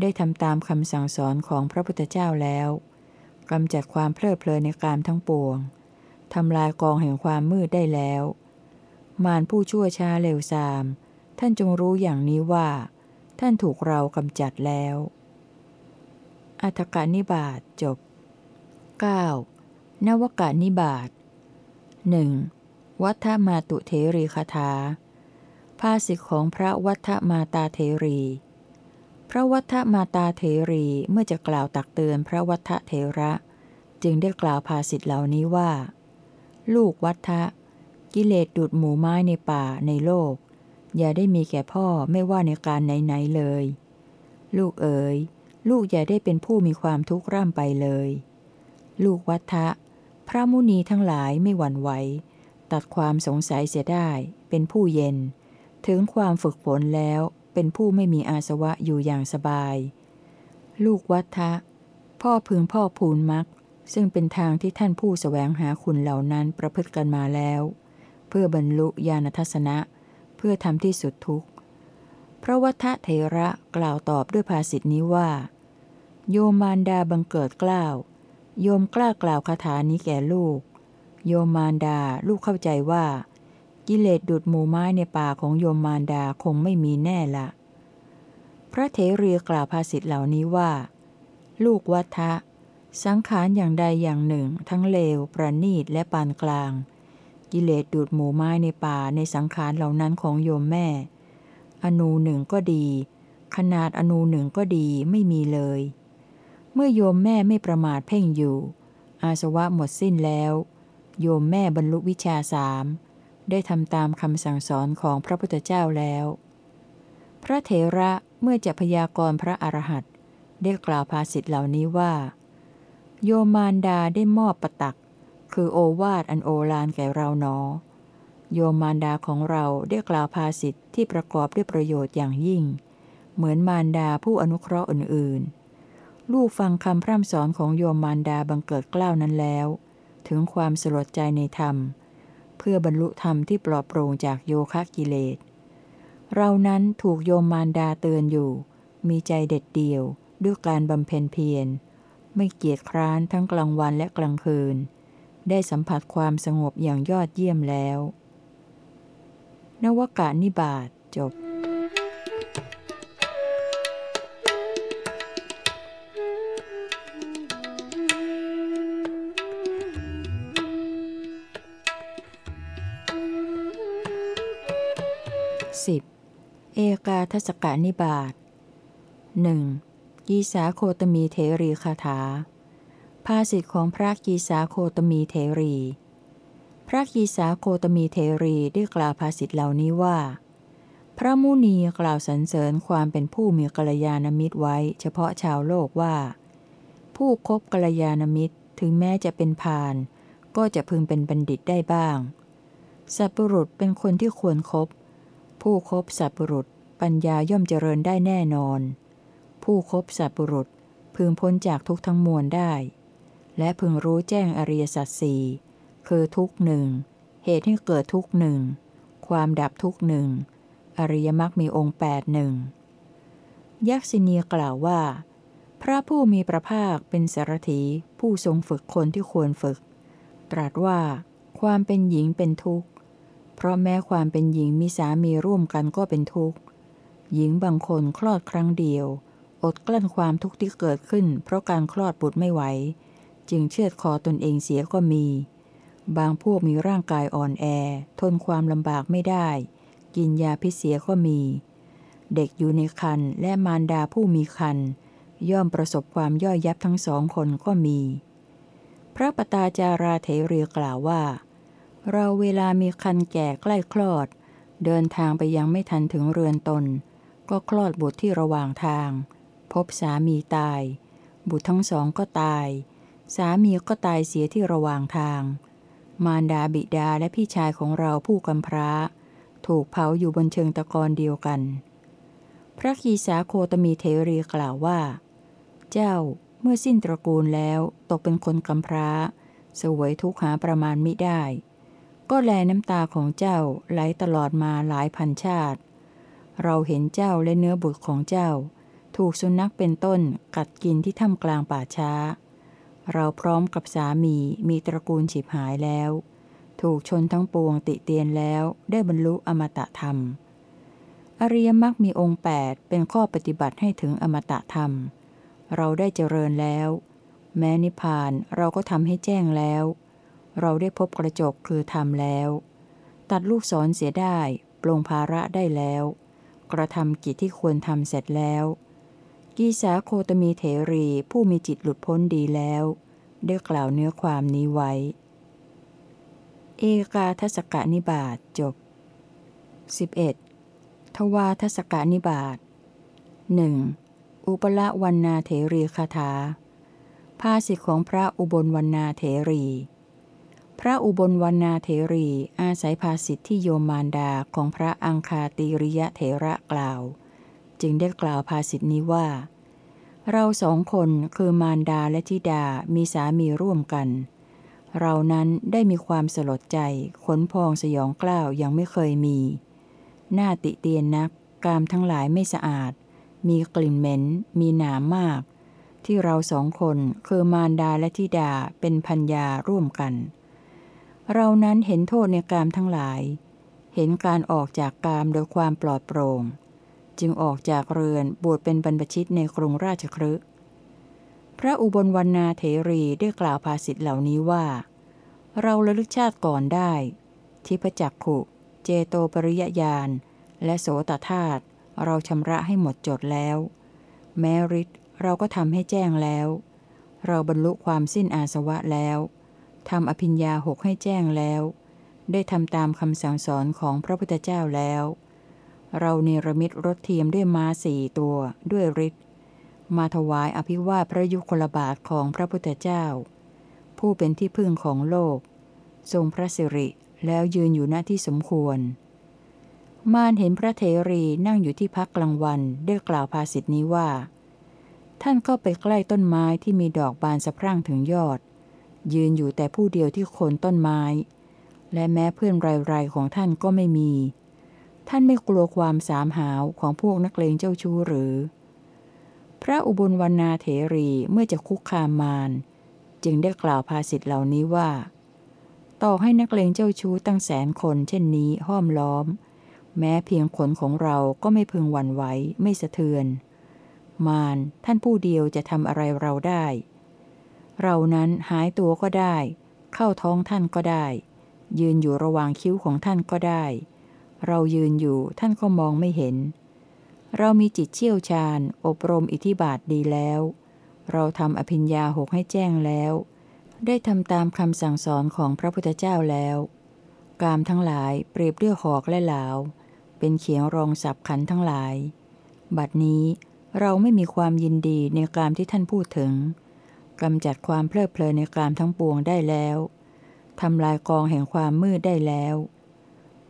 ได้ทำตามคำสั่งสอนของพระพุทธเจ้าแล้วกำจัดความเพลิดเพลินในการทั้งปวงทำลายกองแห่งความมืดได้แล้ว มารผู้ชั่วช้าเร็วซาม ท่านจงรู้อย่างนี้ว่า ท่านถูกเรากำจัดแล้ว อัฏกานิบาตจบ 9. นวกานิบาตหนึ่งวัฏมาตุเทรีคาถาภาษิตของพระวัฏมาตาเทรี พระวัฏมาตาเทรีเมื่อจะกล่าวตักเตือนพระวัฏเทระ จึงได้กล่าวภาษิตเหล่านี้ว่า ลูกวัฏ กิเลสดูดหมูไม้ในป่าในโลก อย่าได้มีแก่พ่อไม่ว่าในการไหนๆเลย ลูกเอ๋ยลูกอย่าได้เป็นผู้มีความทุกข์ร่ำไปเลย ลูกวัฏะพระมุนีทั้งหลายไม่หวั่นไหวตัดความสงสัยเสียได้ เป็นผู้เย็น ถึงความฝึกฝนแล้วเป็นผู้ไม่มีอาสวะอยู่อย่างสบาย ลูกวัฏะพ่อพึงพ่อพูนมักซึ่งเป็นทางที่ท่านผู้สแสวงหาคุณเหล่านั้นประพฤติกันมาแล้ว เพื่อบรรลุญาณทัศนะ เพื่อทำที่สุดทุกข์ พระวัฏเถระกล่าวตอบด้วยภาษิตนี้ว่า โยมมารดาบังเกิดกล้าว โยมกล้ากล่าวคาถานี้แก่ลูก โยมมารดาลูกเข้าใจว่า กิเลสดูดหมูไม้ในป่าของโยมมารดาคงไม่มีแน่ละพระเถรีกล่าวภาษิตเหล่านี้ว่า ลูกวัฏะสังขารอย่างใดอย่างหนึ่ง ทั้งเลว ประณีตและปานกลาง กิเลสดูดหมูไม้ในป่าในสังขารเหล่านั้นของโยมแม่ อนูหนึ่งก็ดี ขนาดอนูหนึ่งก็ดีไม่มีเลย เมื่อโยมแม่ไม่ประมาทเพ่งอยู่ อาสวะหมดสิ้นแล้ว โยมแม่บรรลุวิชาสามได้ทำตามคำสั่งสอนของพระพุทธเจ้าแล้ว พระเถระเมื่อจะพยากรณ์พระอรหันต์ได้กล่าวภาษิตเหล่านี้ว่า โยมมารดาได้มอบประตัก คือโอวาทอันโอฬารแก่เราหนอ โยมมารดาของเราได้กล่าวภาษิตที่ประกอบด้วยประโยชน์อย่างยิ่ง เหมือนมารดาผู้อนุเคราะห์อื่นๆ ลูกฟังคำพร่ำสอนของโยมมารดาบังเกิดกล้าวนั้นแล้ว ถึงความสลดใจในธรรม เพื่อบรรลุธรรมที่ปลอดโปร่งจากโยคะกิเลส เรานั้นถูกโยมมารดาเตือนอยู่ มีใจเด็ดเดี่ยวด้วยการบำเพ็ญเพียรไม่เกียจคร้านทั้งกลางวันและกลางคืน ได้สัมผัสความสงบอย่างยอดเยี่ยมแล้ว นวกานิบาตจบ 10. เอกาทศกานิบาตหนึ่งกีสาโคตมีเทรีคาถา ภาษิตของพระกีสาโคตมีเทรี พระกีสาโคตมีเทรีได้กล่าวภาษิตเหล่านี้ว่า พระมุนีกล่าวสรรเสริญความเป็นผู้มีกัลยาณมิตรไว้เฉพาะชาวโลกว่า ผู้คบกัลยาณมิตรถึงแม้จะเป็นพาน ก็จะพึงเป็นบัณฑิตได้บ้าง สัตบุรุษเป็นคนที่ควรครบผู้คบสัตบุรุษปัญญาย่อมเจริญได้แน่นอน ผู้คบสัตบุรุษพึงพ้นจากทุกทั้งมวลได้ และพึงรู้แจ้งอริยสัจสี่คือทุกหนึ่งเหตุให้เกิดทุกหนึ่งความดับทุกหนึ่งอริยมรรคมีองค์แปดหนึ่งยักษินีกล่าวว่า พระผู้มีพระภาคเป็นสารถีผู้ทรงฝึกคนที่ควรฝึก ตรัสว่า ความเป็นหญิงเป็นทุกข์ เพราะแม้ความเป็นหญิงมีสามีร่วมกันก็เป็นทุกข์ หญิงบางคนคลอดครั้งเดียว อดกลั้นความทุกข์ที่เกิดขึ้น เพราะการคลอดบุตรไม่ไหว จึงเชือดคอตนเองเสียก็มี บางพวกมีร่างกายอ่อนแอ ทนความลำบากไม่ได้ กินยาพิเศษก็มี เด็กอยู่ในคันและมารดาผู้มีคันย่อมประสบความย่อยยับทั้งสองคนก็มี พระปตาจาราเทเรียกล่าวว่า เราเวลามีคันแก่ใกล้คลอด เดินทางไปยังไม่ทันถึงเรือนตน ก็คลอดบุตรที่ระหว่างทาง พบสามีตาย บุตรทั้งสองก็ตาย สามีก็ตายเสียที่ระหว่างทาง มารดาบิดาและพี่ชายของเราผู้กำพร้า ถูกเผาอยู่บนเชิงตะกอนเดียวกัน พระคีสาโคตมีเทรีกล่าวว่า เจ้าเมื่อสิ้นตระกูลแล้วตกเป็นคนกำพร้า สวยทุกหาประมาณมิได้ ก็แลน้ำตาของเจ้าไหลตลอดมาหลายพันชาติ เราเห็นเจ้าและเนื้อบุตรของเจ้า ถูกสุนัขเป็นต้นกัดกินที่ถ้ำกลางป่าช้า เราพร้อมกับสามีมีตระกูลฉิบหายแล้ว ถูกชนทั้งปวงติเตียนแล้วได้บรรลุอมตะธรรม อริยมรรคมีองค์ 8 เป็นข้อปฏิบัติให้ถึงอมตะธรรม เราได้เจริญแล้ว แม้นิพพานเราก็ทำให้แจ้งแล้ว เราได้พบกระจกคือทำแล้ว ตัดลูกศรเสียได้ปลงภาระได้แล้ว กระทำกิจที่ควรทำเสร็จแล้ว กีสาโคตมีเถรีผู้มีจิตหลุดพ้นดีแล้ว ได้กล่าวเนื้อความนี้ไว้ เอกาทศกานิบาตจบ 11. ทวาทศกานิบาตหนึ่งอุปละวันนาเถรีคาถาภาษิตของพระอุบลวันนาเถรี พระอุบลวรรณาเถรีอาศัยภาสิทธิที่โยมมารดาของพระอังคาติริยะเถระกล่าว จึงได้กล่าวภาสิทนี้ว่า เราสองคนคือมารดาและธิดามีสามีร่วมกัน เรานั้นได้มีความสลดใจขนพองสยองกล้าวยังไม่เคยมี หน้าติเตียนนัก กามทั้งหลายไม่สะอาด มีกลิ่นเหม็น มีหนามมาก ที่เราสองคนคือมารดาและธิดาเป็นพัญญาร่วมกัน เรานั้นเห็นโทษในกามทั้งหลาย เห็นการออกจากกามโดยความปลอดโปร่ง จึงออกจากเรือนบวชเป็นบรรพชิตในกรุงราชครึพระอุบลวรรณาเถรีได้กล่าวภาษิตเหล่านี้ว่า เราระลึกชาติก่อนได้ ทิพจักขุ เจโตปริยญาณ และโสตธาตุเราชำระให้หมดจดแล้ว แม้ฤทธิ์เราก็ทำให้แจ้งแล้ว เราบรรลุความสิ้นอาสวะแล้วทำอภิญญาหกให้แจ้งแล้ว ได้ทำตามคำสั่งสอนของพระพุทธเจ้าแล้ว เราเนรมิตรถเทียมด้วยม้าสี่ตัวด้วยฤทธิ์มาถวายอภิวาพระยุคลบาทของพระพุทธเจ้า ผู้เป็นที่พึ่งของโลก ทรงพระสิริแล้วยืนอยู่หน้าที่สมควร มารเห็นพระเทรีนั่งอยู่ที่พักกลางวันได้กล่าวภาษิตนี้ว่า ท่านก็ไปใกล้ต้นไม้ที่มีดอกบานสะพรั่งถึงยอด ยืนอยู่แต่ผู้เดียวที่โคนต้นไม้ และแม้เพื่อนไรๆของท่านก็ไม่มี ท่านไม่กลัวความสามหาวของพวกนักเลงเจ้าชู้หรือ พระอุบลวรรณาเถรีเมื่อจะคุกคามมารจึงได้กล่าวภาษิตเหล่านี้ว่า ต่อให้นักเลงเจ้าชู้ตั้งแสนคน เช่นนี้ห้อมล้อม แม้เพียงขนของเราก็ไม่พึงหวั่นไหวไม่สะเทือน มารท่านผู้เดียวจะทำอะไรเราได้ เรานั้นหายตัวก็ได้ เข้าท้องท่านก็ได้ ยืนอยู่ระหว่างคิ้วของท่านก็ได้ เรายืนอยู่ท่านก็มองไม่เห็น เรามีจิตเชี่ยวชาญ อบรมอิทธิบาทดีแล้ว เราทำอภิญญาหกให้แจ้งแล้ว ได้ทำตามคำสั่งสอนของพระพุทธเจ้าแล้ว กามทั้งหลายเปรียบด้วยหอกและเหลาเป็นเขียงรองสับขันทั้งหลาย บัดนี้เราไม่มีความยินดีในกามที่ท่านพูดถึงกำจัดความเพลิดเพลินในกามทั้งปวงได้แล้วทำลายกองแห่งความมืดได้แล้ว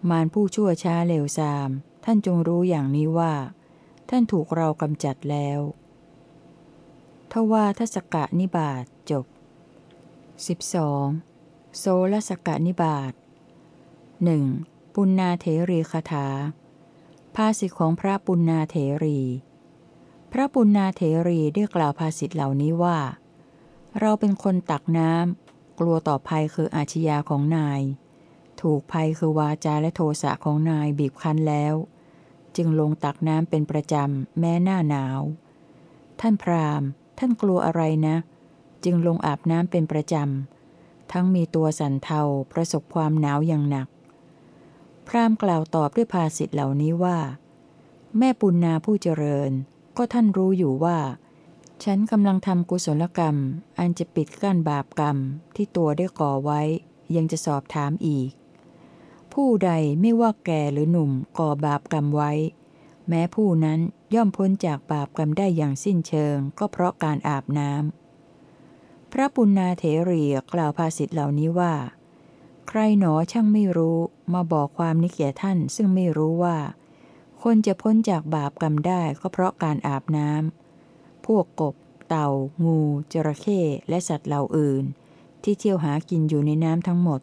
มารผู้ชั่วช้าเลวทราม ท่านจงรู้อย่างนี้ว่า ท่านถูกเรากำจัดแล้วทว่าทศกะนิบาตจบ 12. โซลสกะนิบาตหนึ่งปุณนาเถรีคาถา ภาษิตของพระปุณนาเถรี พระปุณนาเถรีได้กล่าวภาษิตเหล่านี้ว่า เราเป็นคนตักน้ำกลัวต่อภัยคืออาชญาของนาย ถูกภัยคือวาจาและโทสะของนายบีบคั้นแล้ว จึงลงตักน้ำเป็นประจำ แม้หน้าหนาว ท่านพราหมณ์ ท่านกลัวอะไรนะ จึงลงอาบน้ำเป็นประจำ ทั้งมีตัวสันเทาประสบความหนาวอย่างหนัก พรามกล่าวตอบด้วยภาษิตเหล่านี้ว่า แม่ปุณนาผู้เจริญ ก็ท่านรู้อยู่ว่า ฉันกำลังทำกุศลกรรม อันจะปิดกั้นบาปกรรมที่ตัวได้ก่อไว้ยังจะสอบถามอีก ผู้ใดไม่ว่าแก่หรือหนุ่มก่อบาปกรรมไว้ แม้ผู้นั้นย่อมพ้นจากบาปกรรมได้อย่างสิ้นเชิง ก็เพราะการอาบน้ำพระปุณนาเถรีกล่าวภาษิตเหล่านี้ว่า ใครหนอช่างไม่รู้มาบอกความนิเกียท่านซึ่งไม่รู้ว่า คนจะพ้นจากบาปกรรมได้ก็เพราะการอาบน้ำพวกกบ เต่า งู จระเข้และสัตว์เหล่าอื่น ที่เที่ยวหากินอยู่ในน้ำทั้งหมด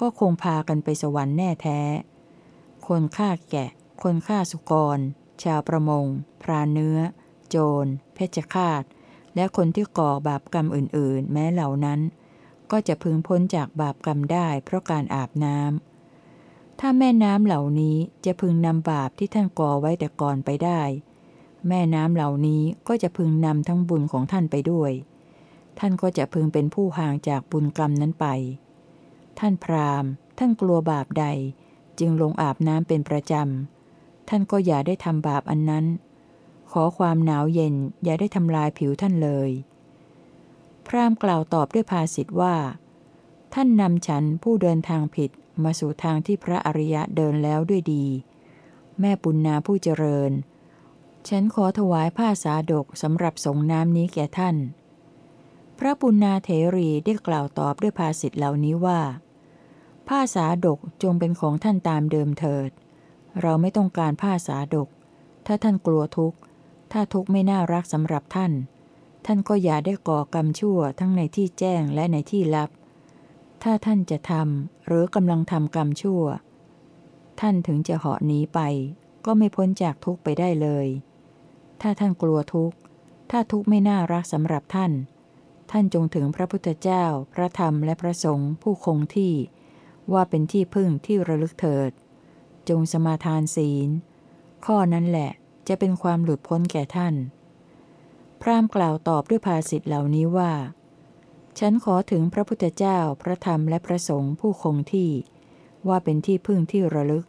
ก็คงพากันไปสวรรค์แน่แท้ คนฆ่าแกะ คนฆ่าสุกร ชาวประมง พรานเนื้อ โจร เพชฌฆาต และคนที่ก่อบาปกรรมอื่น ๆ แม้เหล่านั้น ก็จะพึงพ้นจากบาปกรรมได้เพราะการอาบน้ำ ถ้าแม่น้ำเหล่านี้จะพึงนำบาปที่ท่านก่อไว้แต่ก่อนไปได้ แม่น้ำเหล่านี้ก็จะพึงนำทั้งบุญของท่านไปด้วย ท่านก็จะพึงเป็นผู้ห่างจากบุญกรรมนั้นไป ท่านพราหมณ์ ท่านกลัวบาปใด จึงลงอาบน้ำเป็นประจำ ท่านก็อย่าได้ทำบาปอันนั้น ขอความหนาวเย็นอย่าได้ทำลายผิวท่านเลย พรามกล่าวตอบด้วยภาษิตว่า ท่านนำฉันผู้เดินทางผิดมาสู่ทางที่พระอริยะเดินแล้วด้วยดี แม่ปุณนาผู้เจริญ ฉันขอถวายผ้าสาดกสำหรับสงน้ำนี้แก่ท่านพระปุณนาเถรีได้กล่าวตอบด้วยภาษิตเหล่านี้ว่า ผ้าสาดกจงเป็นของท่านตามเดิมเถิด เราไม่ต้องการผ้าสาดก ถ้าท่านกลัวทุกข์ ถ้าทุกข์ไม่น่ารักสำหรับท่าน ท่านก็อย่าได้ก่อกรรมชั่วทั้งในที่แจ้งและในที่ลับ ถ้าท่านจะทำหรือกำลังทำกรรมชั่ว ท่านถึงจะเหาะหนีไป ก็ไม่พ้นจากทุกข์ไปได้เลย ถ้าท่านกลัวทุกข์ ถ้าทุกข์ไม่น่ารักสำหรับท่าน ท่านจงถึงพระพุทธเจ้า พระธรรมและพระสงฆ์ผู้คงที่ ว่าเป็นที่พึ่งที่ระลึกเถิด จงสมาทานศีล ข้อนั้นแหละจะเป็นความหลุดพ้นแก่ท่าน พรามกล่าวตอบด้วยภาษิตเหล่านี้ว่า ฉันขอถึงพระพุทธเจ้าพระธรรมและพระสงฆ์ผู้คงที่ ว่าเป็นที่พึ่งที่ระลึก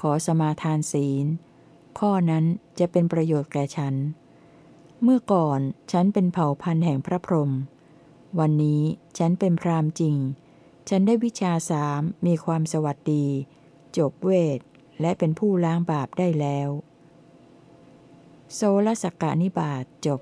ขอสมาทานศีล ข้อนั้นจะเป็นประโยชน์แก่ฉัน เมื่อก่อนฉันเป็นเผ่าพันธุ์แห่งพระพรหมวันนี้ฉันเป็นพรามจริง ฉันได้วิชาสามมีความสวัสดี จบเวท และเป็นผู้ล้างบาปได้แล้ว โซลสกกานิบาตจบ